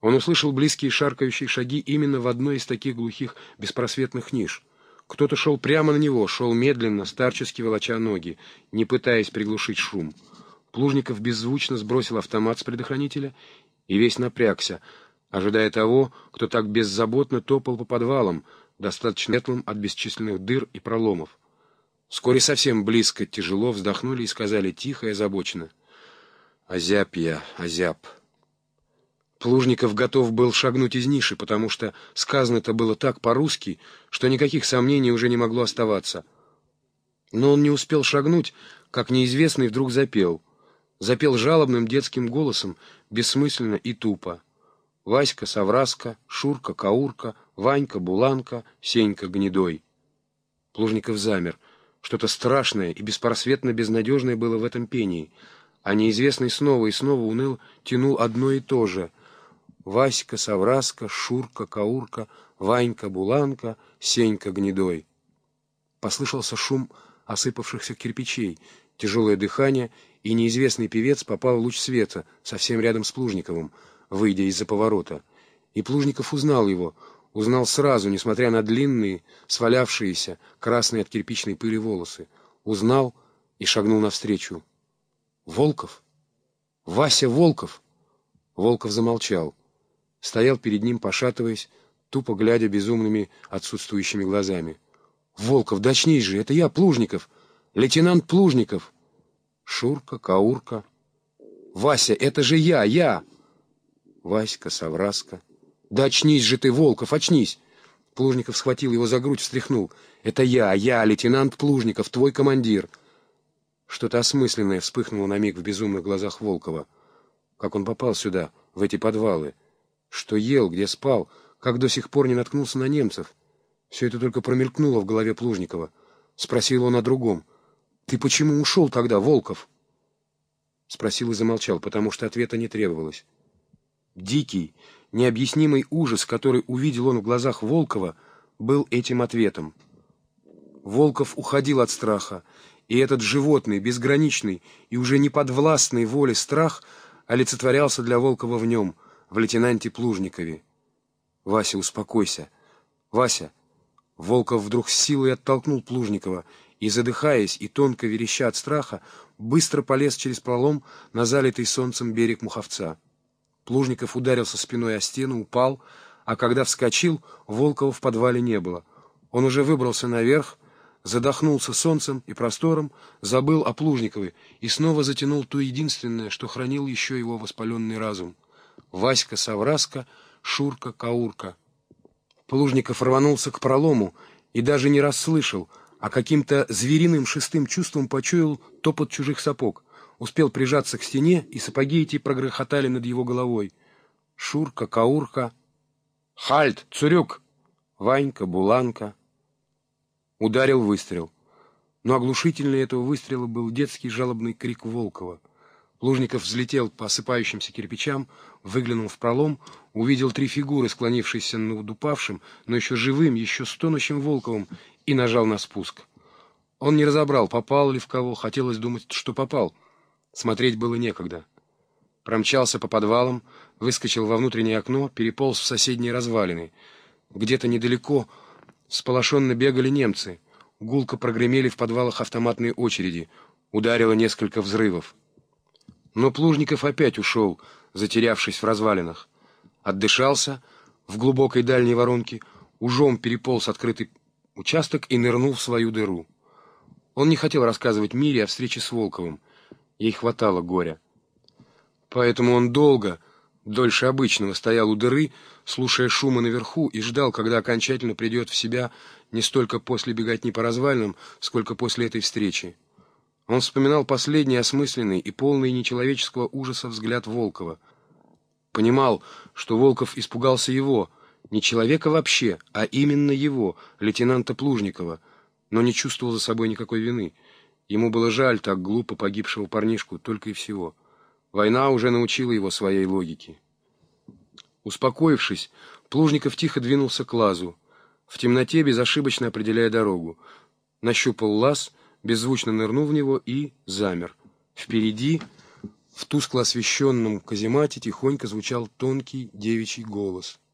Он услышал близкие шаркающие шаги именно в одной из таких глухих беспросветных ниш. Кто-то шел прямо на него, шел медленно, старчески волоча ноги, не пытаясь приглушить шум. Плужников беззвучно сбросил автомат с предохранителя и весь напрягся, ожидая того, кто так беззаботно топал по подвалам, достаточно светлым от бесчисленных дыр и проломов. Вскоре совсем близко, тяжело вздохнули и сказали тихо и озабоченно. «Озяб я, озяб». Плужников готов был шагнуть из ниши, потому что сказано-то было так по-русски, что никаких сомнений уже не могло оставаться. Но он не успел шагнуть, как неизвестный вдруг запел. Запел жалобным детским голосом, бессмысленно и тупо. Васька, Савраска, Шурка, Каурка, Ванька, Буланка, Сенька, Гнедой. Плужников замер — что-то страшное и беспросветно безнадежное было в этом пении, а неизвестный снова и снова уныл тянул одно и то же. Васька, Савраска, Шурка, Каурка, Ванька, Буланка, Сенька, Гнедой. Послышался шум осыпавшихся кирпичей, тяжелое дыхание, и неизвестный певец попал в луч света, совсем рядом с Плужниковым, выйдя из-за поворота. И Плужников узнал его — Узнал сразу, несмотря на длинные, свалявшиеся, красные от кирпичной пыли волосы. Узнал и шагнул навстречу. «Волков? Вася Волков!» Волков замолчал. Стоял перед ним, пошатываясь, тупо глядя безумными отсутствующими глазами. «Волков, да очнись же, это я, Плужников! Лейтенант Плужников!» Шурка, Каурка. «Вася, это же я, я!» Васька, Савраска. «Да же ты, Волков, очнись!» Плужников схватил его за грудь, встряхнул. «Это я, я, лейтенант Плужников, твой командир!» Что-то осмысленное вспыхнуло на миг в безумных глазах Волкова. Как он попал сюда, в эти подвалы? Что ел, где спал? Как до сих пор не наткнулся на немцев? Все это только промелькнуло в голове Плужникова. Спросил он о другом. «Ты почему ушел тогда, Волков?» Спросил и замолчал, потому что ответа не требовалось. Дикий, необъяснимый ужас, который увидел он в глазах Волкова, был этим ответом. Волков уходил от страха, и этот животный, безграничный и уже не подвластный воле страх олицетворялся для Волкова в нем, в лейтенанте Плужникове. «Вася, успокойся! Вася!» Волков вдруг с силой оттолкнул Плужникова и, задыхаясь и тонко вереща от страха, быстро полез через пролом на залитый солнцем берег Муховца. Плужников ударился спиной о стену, упал, а когда вскочил, Волкова в подвале не было. Он уже выбрался наверх, задохнулся солнцем и простором, забыл о Плужниковой и снова затянул то единственное, что хранил еще его воспаленный разум. Васька, Савраска, Шурка, Каурка. Плужников рванулся к пролому и даже не расслышал, а каким-то звериным шестым чувством почуял топот чужих сапог — успел прижаться к стене, и сапоги эти прогрохотали над его головой. Шурка, Каурка. «Хальт! Цурюк!» Ванька, Буланка. Ударил выстрел. Но оглушительнее этого выстрела был детский жалобный крик Волкова. Лужников взлетел по осыпающимся кирпичам, выглянул в пролом, увидел три фигуры, склонившиеся над упавшим, но еще живым, еще стонущим Волковым, и нажал на спуск. Он не разобрал, попал ли в кого, хотелось думать, что попал — Смотреть было некогда. Промчался по подвалам, выскочил во внутреннее окно, переполз в соседние развалины. Где-то недалеко сполошенно бегали немцы. Гулко прогремели в подвалах автоматные очереди. Ударило несколько взрывов. Но Плужников опять ушел, затерявшись в развалинах. Отдышался в глубокой дальней воронке, ужом переполз открытый участок и нырнул в свою дыру. Он не хотел рассказывать Мире о встрече с Волковым. Ей хватало горя. Поэтому он долго, дольше обычного, стоял у дыры, слушая шумы наверху, и ждал, когда окончательно придет в себя не столько после беготни по развалинам, сколько после этой встречи. Он вспоминал последний осмысленный и полный нечеловеческого ужаса взгляд Волкова. Понимал, что Волков испугался его, не человека вообще, а именно его, лейтенанта Плужникова, но не чувствовал за собой никакой вины — Ему было жаль так глупо погибшего парнишку, только и всего. Война уже научила его своей логике. Успокоившись, Плужников тихо двинулся к лазу, в темноте безошибочно определяя дорогу. Нащупал лаз, беззвучно нырнул в него и замер. Впереди, В тускло освещенном каземате тихонько звучал тонкий девичий голос —